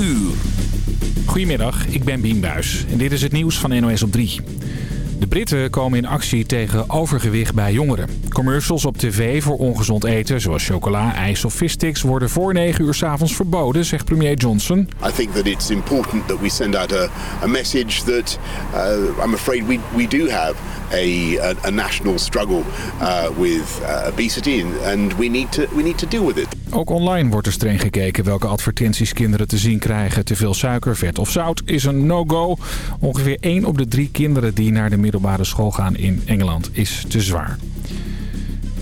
uur. Goedemiddag, ik ben Bien Buis en dit is het nieuws van NOS op 3. De Britten komen in actie tegen overgewicht bij jongeren. Commercials op tv voor ongezond eten, zoals chocola, ijs of vissticks... worden voor 9 uur s avonds verboden, zegt premier Johnson. I think that it's important that we send out a, a message that uh, I'm afraid we, we do have a, a, a national struggle uh, with uh, obesity and we need, to, we need to deal with it. Ook online wordt er streng gekeken welke advertenties kinderen te zien krijgen. Te veel suiker, vet of zout is een no-go. Ongeveer 1 op de 3 kinderen die naar de middelbare school gaan in Engeland is te zwaar.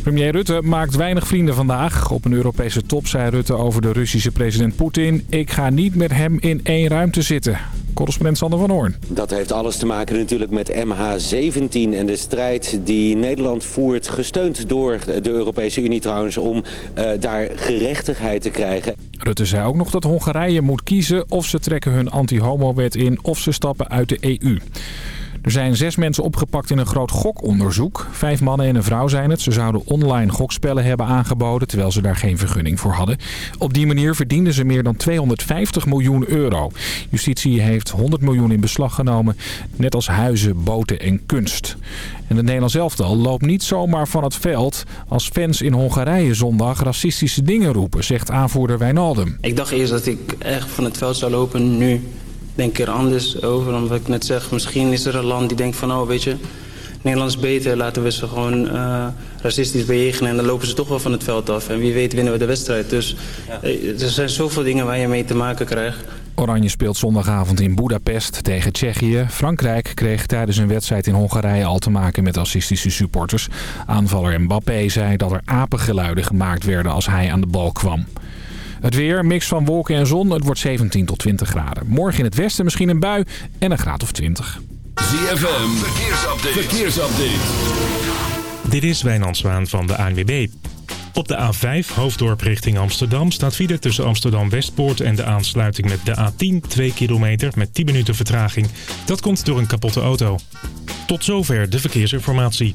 Premier Rutte maakt weinig vrienden vandaag. Op een Europese top zei Rutte over de Russische president Poetin... ik ga niet met hem in één ruimte zitten. Correspondent Sander van Hoorn. Dat heeft alles te maken natuurlijk met MH17 en de strijd die Nederland voert... gesteund door de Europese Unie trouwens om uh, daar gerechtigheid te krijgen. Rutte zei ook nog dat Hongarije moet kiezen of ze trekken hun anti-homo-wet in... of ze stappen uit de EU. Er zijn zes mensen opgepakt in een groot gokonderzoek. Vijf mannen en een vrouw zijn het. Ze zouden online gokspellen hebben aangeboden, terwijl ze daar geen vergunning voor hadden. Op die manier verdienden ze meer dan 250 miljoen euro. Justitie heeft 100 miljoen in beslag genomen, net als huizen, boten en kunst. En het Nederlands elftal loopt niet zomaar van het veld als fans in Hongarije zondag racistische dingen roepen, zegt aanvoerder Wijnaldum. Ik dacht eerst dat ik echt van het veld zou lopen, nu denk er anders over. Omdat ik net zeg, misschien is er een land die denkt van... oh, weet je, Nederland is beter, laten we ze gewoon uh, racistisch bejegenen... en dan lopen ze toch wel van het veld af. En wie weet winnen we de wedstrijd. Dus ja. er zijn zoveel dingen waar je mee te maken krijgt. Oranje speelt zondagavond in Budapest tegen Tsjechië. Frankrijk kreeg tijdens een wedstrijd in Hongarije al te maken met racistische supporters. Aanvaller Mbappé zei dat er apengeluiden gemaakt werden als hij aan de bal kwam. Het weer, mix van wolken en zon. Het wordt 17 tot 20 graden. Morgen in het westen misschien een bui en een graad of 20. ZFM, verkeersupdate. verkeersupdate. Dit is Wijnand Zwaan van de ANWB. Op de A5, hoofddorp richting Amsterdam, staat file tussen Amsterdam-Westpoort en de aansluiting met de A10, 2 kilometer met 10 minuten vertraging. Dat komt door een kapotte auto. Tot zover de verkeersinformatie.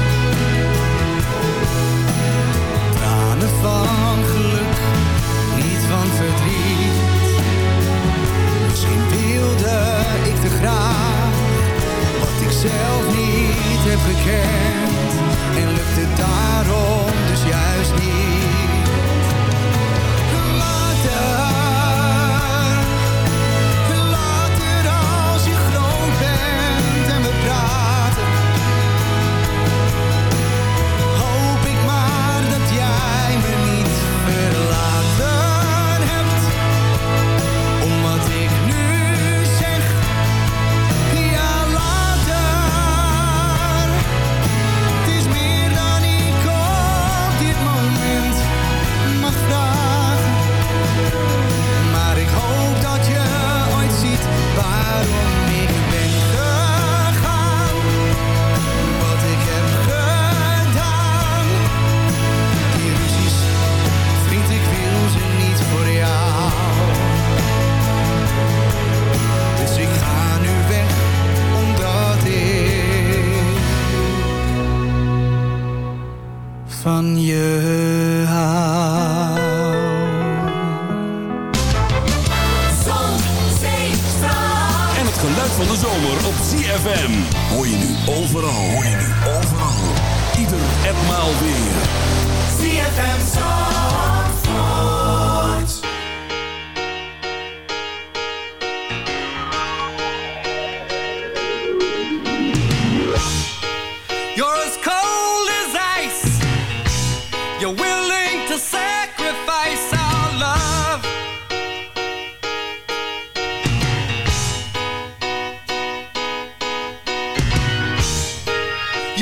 Van geluk, niet van verdriet. Misschien wilde ik te graag wat ik zelf niet heb gekend.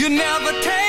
Never take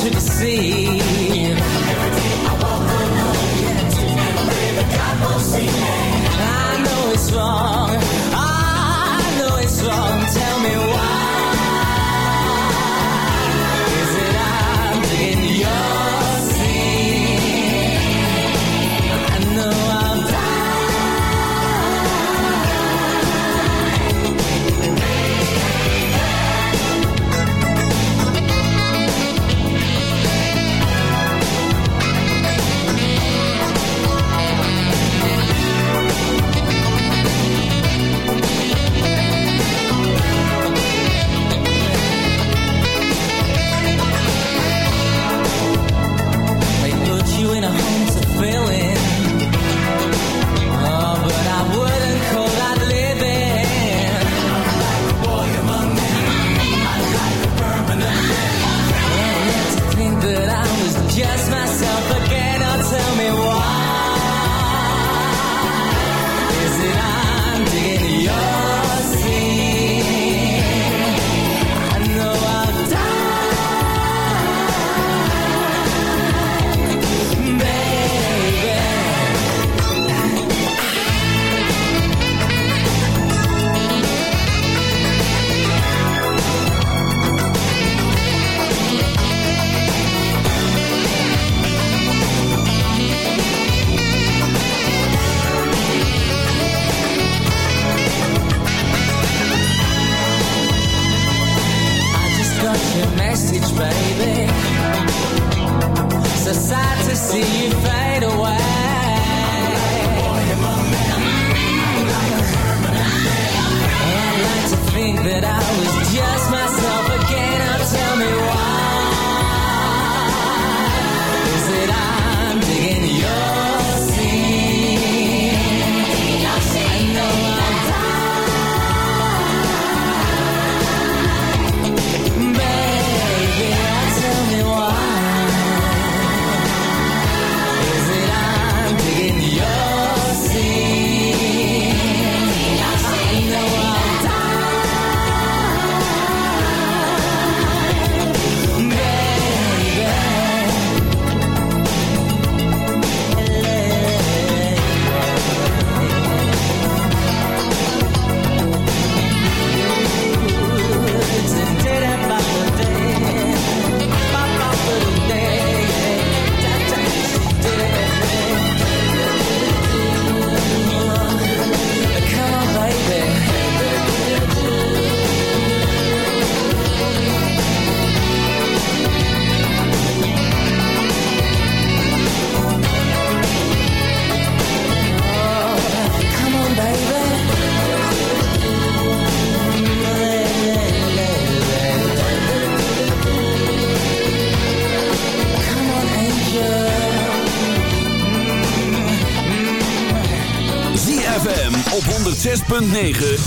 to the sea. 106.9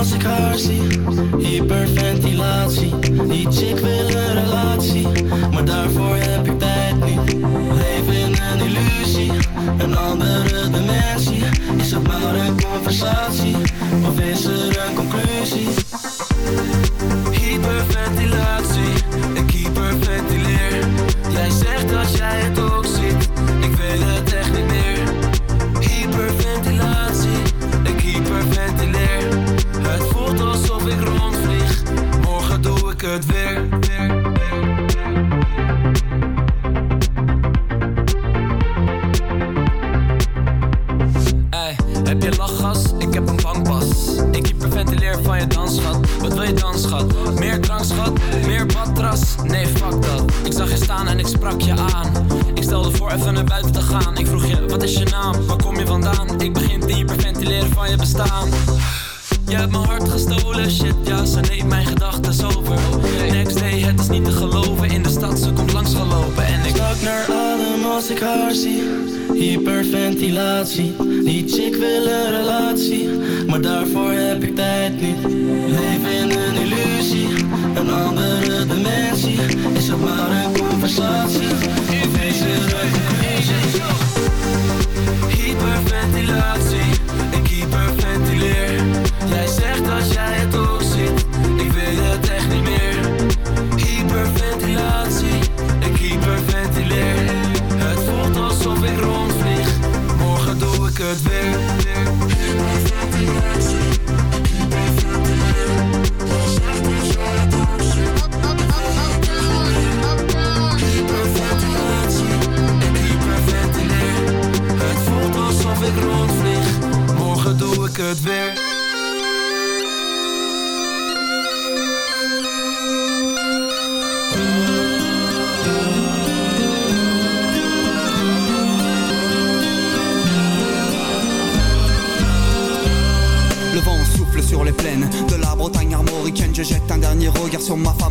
als ik haar zie. Hyperventilatie. Die chick wil een relatie. Maar daarvoor heb ik tijd niet. Leef in een illusie. Een andere dimensie. Is het maar een conversatie? Of is er een conclusie? Hyperventilatie. Ik hyperventileer. Jij zegt dat jij het ook ziet. Ik weet het echt niet het weer. Ey, heb je lachgas? Ik heb een bankpas. Ik hyperventileer van je dansschat. Wat wil je dan, schat? Meer drank, schat? Meer badras? Nee, fuck dat. Ik zag je staan en ik sprak je aan. Ik stelde voor even naar buiten te gaan. Ik vroeg je, wat is je naam? Waar kom je vandaan? Ik begin te hyperventileren van je bestaan. Je hebt mijn hart gestolen, shit ja, ze neemt mijn gedachten over. Next day, het is niet te geloven, in de stad ze komt langs gelopen En ik stak naar adem als ik haar zie. Hyperventilatie, die chick wil een relatie Maar daarvoor heb ik tijd niet. Leef in een illusie, een andere dimensie. Is het maar een conversatie, er een conclusie? Hyperventilatie, on my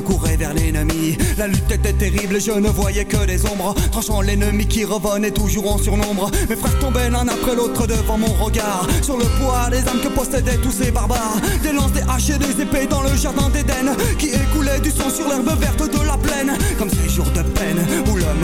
Courait vers l'ennemi. La lutte était terrible je ne voyais que des ombres. Tranchant l'ennemi qui revenait toujours en surnombre. Mes frères tombaient l'un après l'autre devant mon regard. Sur le poids des âmes que possédaient tous ces barbares. Des lances, des haches et des épées dans le jardin d'Éden Qui écoulait du sang sur l'herbe verte de la plaine. Comme ces jours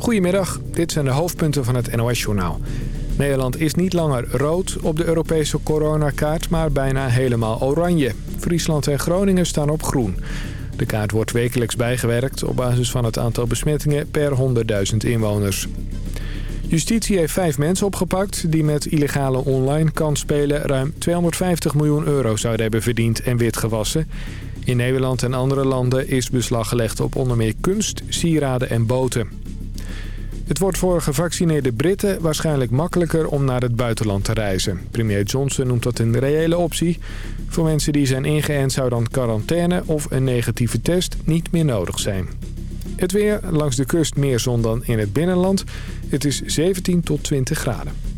Goedemiddag, dit zijn de hoofdpunten van het NOS-journaal. Nederland is niet langer rood op de Europese coronakaart, maar bijna helemaal oranje. Friesland en Groningen staan op groen. De kaart wordt wekelijks bijgewerkt op basis van het aantal besmettingen per 100.000 inwoners. Justitie heeft vijf mensen opgepakt die met illegale online kansspelen ruim 250 miljoen euro zouden hebben verdiend en witgewassen. In Nederland en andere landen is beslag gelegd op onder meer kunst, sieraden en boten. Het wordt voor gevaccineerde Britten waarschijnlijk makkelijker om naar het buitenland te reizen. Premier Johnson noemt dat een reële optie. Voor mensen die zijn ingeënt zou dan quarantaine of een negatieve test niet meer nodig zijn. Het weer, langs de kust meer zon dan in het binnenland. Het is 17 tot 20 graden.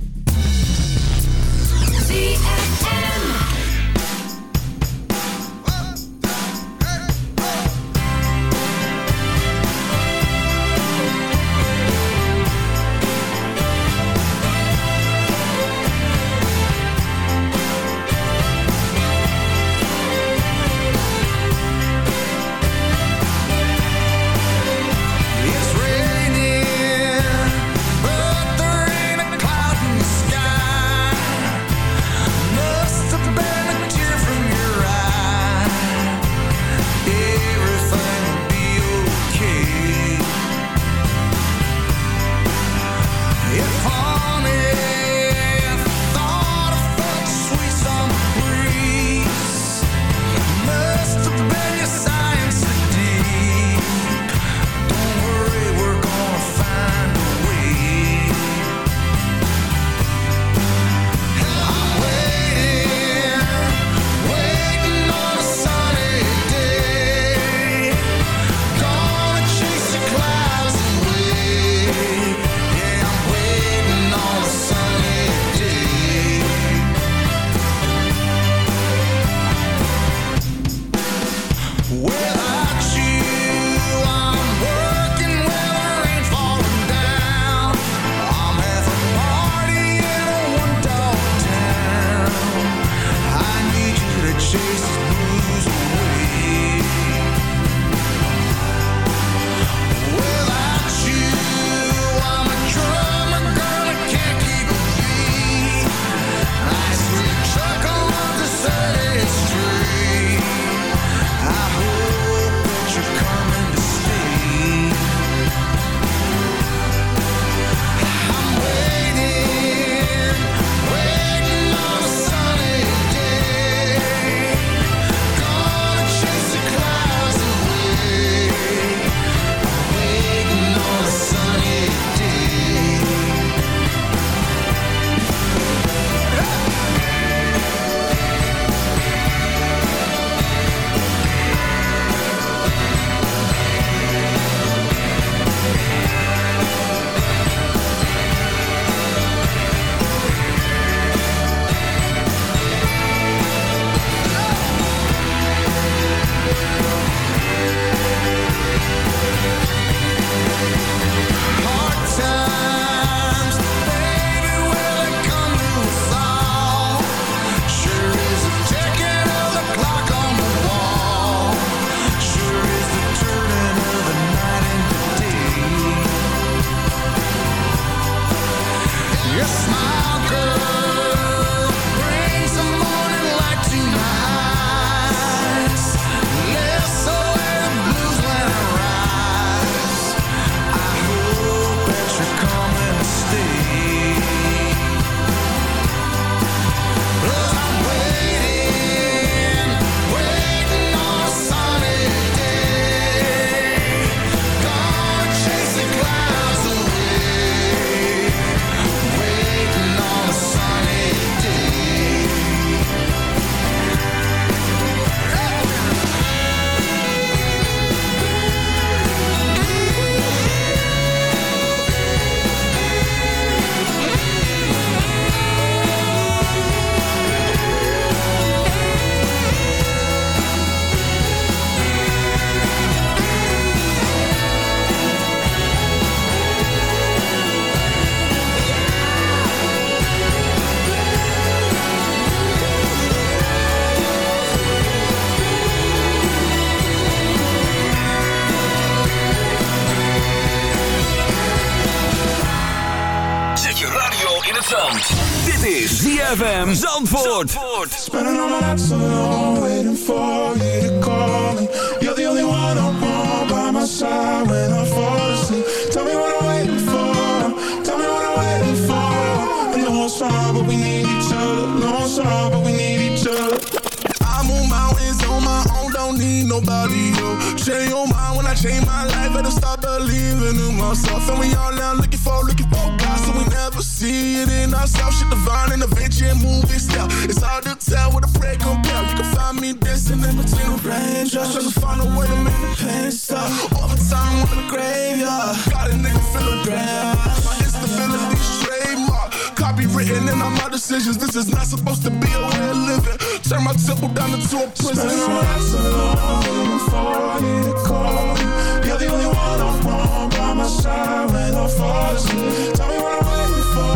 Just trying to find a way to make the pain stop. Overtime on the graveyard. Got a nigga feeling grand My instability's trademark. Copywritten in all my decisions. This is not supposed to be a way of living. Turn my temple down into a prison. Spend my life so long before I get a call You're the only one I want by my side when I fall asleep Tell me what I'm waiting for.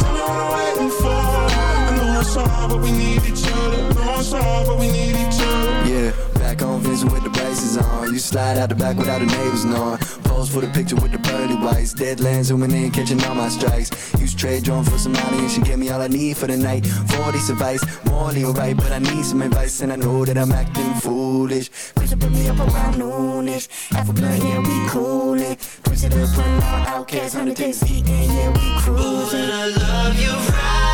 Tell me what I'm waiting for. I know it's hard but we need each other. I know it's hard but we need each other jeans with the braces on. You slide out the back without the neighbors knowing. Pose for the picture with the pearly whites. Deadlands zooming in, catching all my strikes. Use trade drone for some money and she gave me all I need for the night. 40 advice, morally right, but I need some advice and I know that I'm acting foolish. Push put me up around noonish. Half a blunt, yeah, we cool coolin'. Push it up, run out, outcast, 100 days, eating, yeah, we cruising. Oh, and I love you right.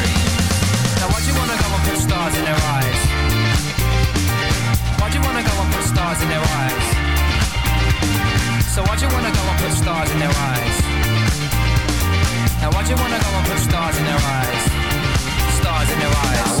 Stars in their eyes? Why'd you wanna go and put stars in their eyes? So why'd you wanna go and put stars in their eyes? Now why'd you wanna go and put stars in their eyes? Stars in their eyes.